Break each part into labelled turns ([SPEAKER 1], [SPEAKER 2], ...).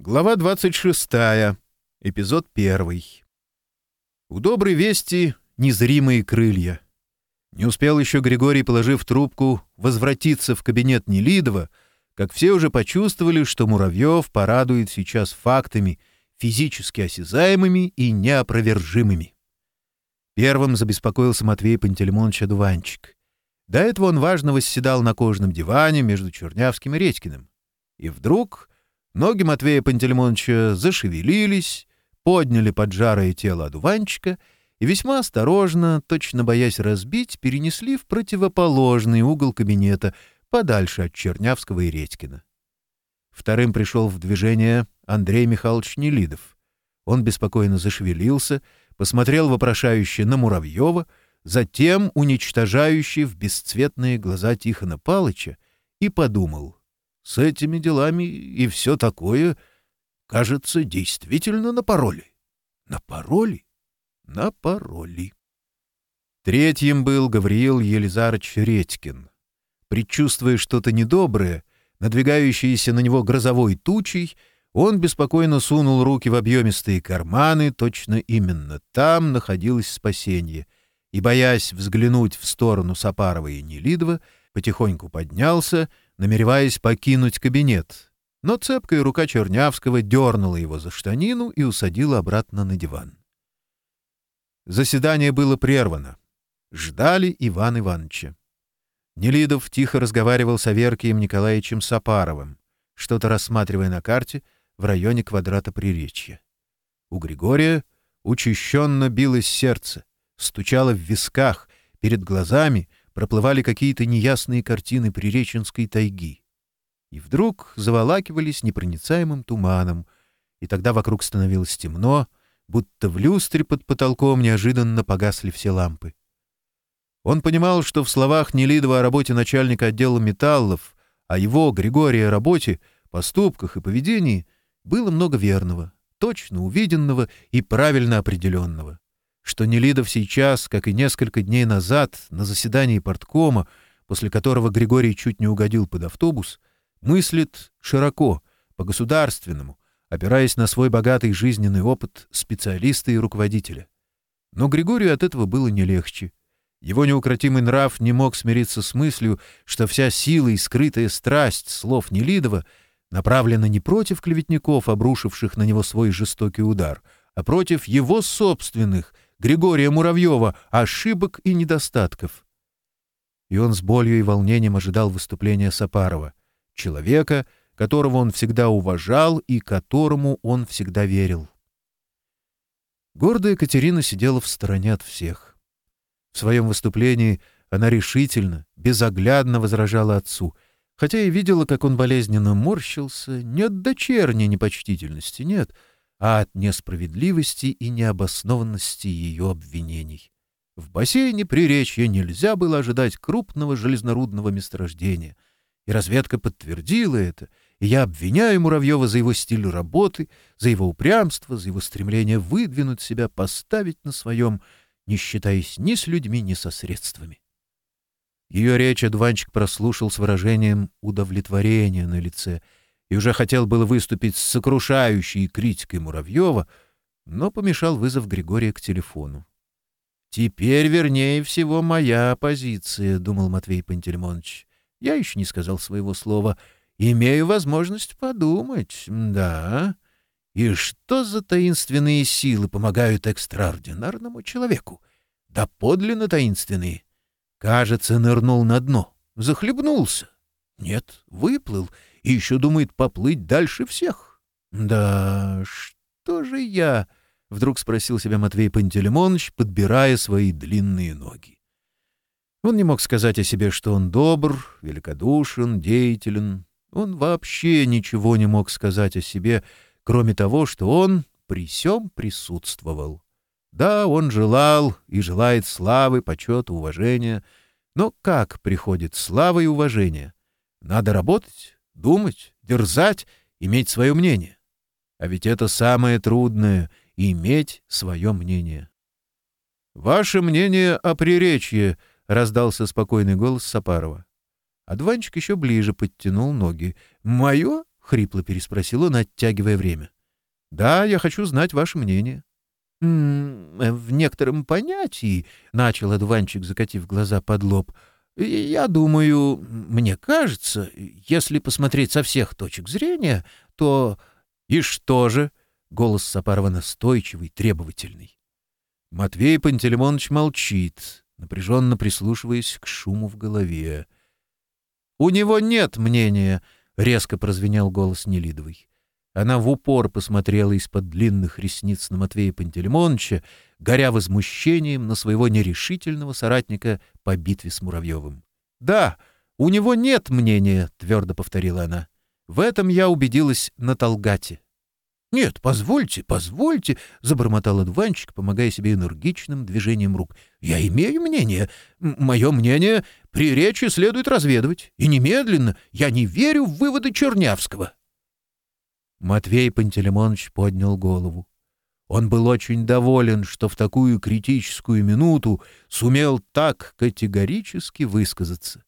[SPEAKER 1] Глава 26. Эпизод 1. У доброй вести незримые крылья. Не успел еще Григорий, положив трубку, возвратиться в кабинет Нелидова, как все уже почувствовали, что Муравьев порадует сейчас фактами, физически осязаемыми и неопровержимыми. Первым забеспокоился Матвей Пантелеймонович Адуванчик. До этого он важно восседал на кожаном диване между Чернявским и Редькиным. И вдруг Ноги Матвея Пантелеймоновича зашевелились, подняли поджарое тело одуванчика и весьма осторожно, точно боясь разбить, перенесли в противоположный угол кабинета, подальше от Чернявского и Редькина. Вторым пришел в движение Андрей Михайлович Нелидов. Он беспокойно зашевелился, посмотрел вопрошающе на Муравьева, затем уничтожающий в бесцветные глаза Тихона Палыча, и подумал — с этими делами и все такое, кажется, действительно на пароли. На пароли? На пароли. Третьим был Гавриил Елизарович Редькин. Предчувствуя что-то недоброе, надвигающееся на него грозовой тучей, он беспокойно сунул руки в объемистые карманы, точно именно там находилось спасение, и, боясь взглянуть в сторону Сапарова и Нелидова, потихоньку поднялся, намереваясь покинуть кабинет, но цепкая рука Чернявского дернула его за штанину и усадила обратно на диван. Заседание было прервано. Ждали Иван Ивановича. Нелидов тихо разговаривал с Аверкием Николаевичем Сапаровым, что-то рассматривая на карте в районе квадрата Приречья. У Григория учащенно билось сердце, стучало в висках, перед глазами проплывали какие-то неясные картины приреченской тайги. И вдруг заволакивались непроницаемым туманом, и тогда вокруг становилось темно, будто в люстре под потолком неожиданно погасли все лампы. Он понимал, что в словах Нелидова о работе начальника отдела металлов, о а его, Григория, работе, поступках и поведении было много верного, точно увиденного и правильно определенного что Нелидов сейчас, как и несколько дней назад на заседании порткома, после которого Григорий чуть не угодил под автобус, мыслит широко, по-государственному, опираясь на свой богатый жизненный опыт специалиста и руководителя. Но Григорию от этого было не легче. Его неукротимый нрав не мог смириться с мыслью, что вся сила и скрытая страсть слов Нелидова направлена не против клеветников, обрушивших на него свой жестокий удар, а против его собственных — Григория Муравьева, ошибок и недостатков. И он с болью и волнением ожидал выступления Сапарова, человека, которого он всегда уважал и которому он всегда верил. Гордая Катерина сидела в стороне от всех. В своем выступлении она решительно, безоглядно возражала отцу, хотя и видела, как он болезненно морщился, не от дочерней непочтительности, нет — а от несправедливости и необоснованности ее обвинений. В бассейне приречья нельзя было ожидать крупного железнорудного месторождения. И разведка подтвердила это, и я обвиняю Муравьева за его стиль работы, за его упрямство, за его стремление выдвинуть себя, поставить на своем, не считаясь ни с людьми, ни со средствами. Ее речь Адванчик прослушал с выражением удовлетворения на лице — и уже хотел было выступить с сокрушающей критикой Муравьева, но помешал вызов Григория к телефону. «Теперь, вернее всего, моя позиция», — думал Матвей Пантельмонович. «Я еще не сказал своего слова. Имею возможность подумать, да. И что за таинственные силы помогают экстраординарному человеку? Да подлинно таинственные. Кажется, нырнул на дно, захлебнулся. Нет, выплыл и еще думает поплыть дальше всех. Да что же я? Вдруг спросил себя Матвей Пантелеймонович, подбирая свои длинные ноги. Он не мог сказать о себе, что он добр, великодушен, деятелен. Он вообще ничего не мог сказать о себе, кроме того, что он при всем присутствовал. Да, он желал и желает славы, почета, уважения. Но как приходит слава и уважение? Надо работать, думать, дерзать, иметь свое мнение. А ведь это самое трудное — иметь свое мнение. «Ваше мнение о приречье», — раздался спокойный голос Сапарова. Адванчик еще ближе подтянул ноги. «Мое?» — хрипло переспросил он, оттягивая время. «Да, я хочу знать ваше мнение». «М в некотором понятии», — начал Адванчик, закатив глаза под лоб, — я думаю, мне кажется, если посмотреть со всех точек зрения, то... И что же? Голос Сапарова настойчивый, требовательный. Матвей Пантелеймонович молчит, напряженно прислушиваясь к шуму в голове. «У него нет мнения!» — резко прозвенел голос Нелидовой. Она в упор посмотрела из-под длинных ресниц на Матвея Пантелеймоновича, горя возмущением на своего нерешительного соратника по битве с Муравьевым. «Да, у него нет мнения», — твердо повторила она. «В этом я убедилась на Толгате». «Нет, позвольте, позвольте», — забормотал одуванчик, помогая себе энергичным движением рук. «Я имею мнение. Мое мнение при речи следует разведывать. И немедленно. Я не верю в выводы Чернявского». Матвей Пантелеймонович поднял голову. Он был очень доволен, что в такую критическую минуту сумел так категорически высказаться.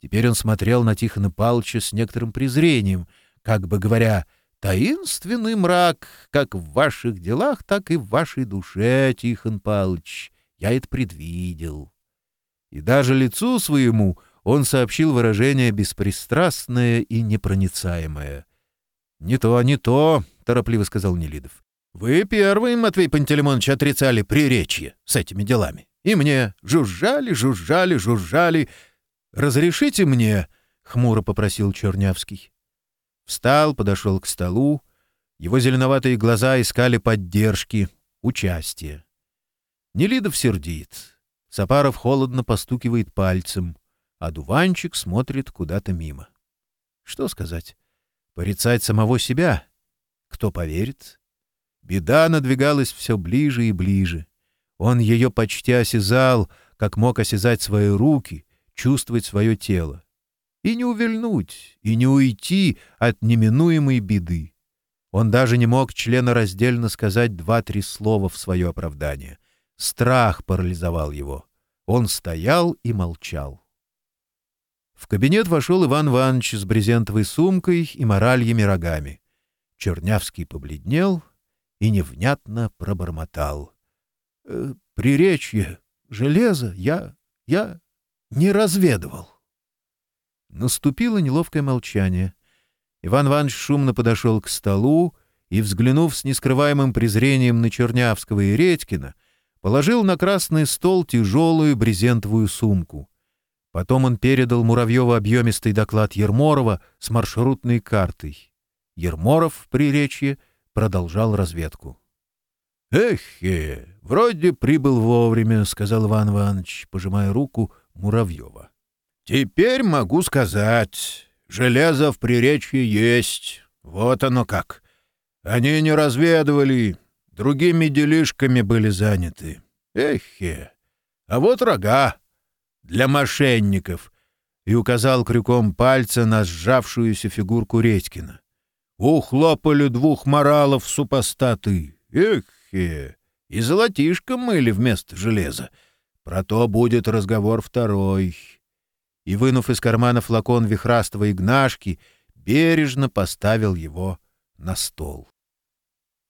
[SPEAKER 1] Теперь он смотрел на Тихона Палча с некоторым презрением, как бы говоря, «Таинственный мрак, как в ваших делах, так и в вашей душе, Тихон Палч. Я это предвидел». И даже лицу своему он сообщил выражение беспристрастное и непроницаемое — «Не то, не то», — торопливо сказал Нелидов. «Вы первый, Матвей Пантелеймонович, отрицали приречье с этими делами. И мне жужжали, жужжали, жужжали. Разрешите мне?» — хмуро попросил Чернявский. Встал, подошел к столу. Его зеленоватые глаза искали поддержки, участия. Нелидов сердит. Сапаров холодно постукивает пальцем, а дуванчик смотрит куда-то мимо. Что сказать? Порицать самого себя? Кто поверит? Беда надвигалась все ближе и ближе. Он ее почти осязал, как мог осязать свои руки, чувствовать свое тело. И не увильнуть, и не уйти от неминуемой беды. Он даже не мог членораздельно сказать два-три слова в свое оправдание. Страх парализовал его. Он стоял и молчал. В кабинет вошел Иван Иванович с брезентовой сумкой и моральями рогами. Чернявский побледнел и невнятно пробормотал. «Э, — Приречье, железо я... я не разведывал. Наступило неловкое молчание. Иван Иванович шумно подошел к столу и, взглянув с нескрываемым презрением на Чернявского и Редькина, положил на красный стол тяжелую брезентовую сумку — Потом он передал Муравьеву объемистый доклад Ерморова с маршрутной картой. Ерморов в приречье продолжал разведку. — Эх, э, вроде прибыл вовремя, — сказал Иван Иванович, пожимая руку Муравьева. — Теперь могу сказать, железо в приречье есть. Вот оно как. Они не разведывали, другими делишками были заняты. Эхе! А вот рога. для мошенников!» и указал крюком пальца на сжавшуюся фигурку Редькина. «Ухлопали двух моралов супостаты! Эх, э, и золотишко мыли вместо железа! Про то будет разговор второй!» И, вынув из кармана флакон вихрастого игнашки, бережно поставил его на стол.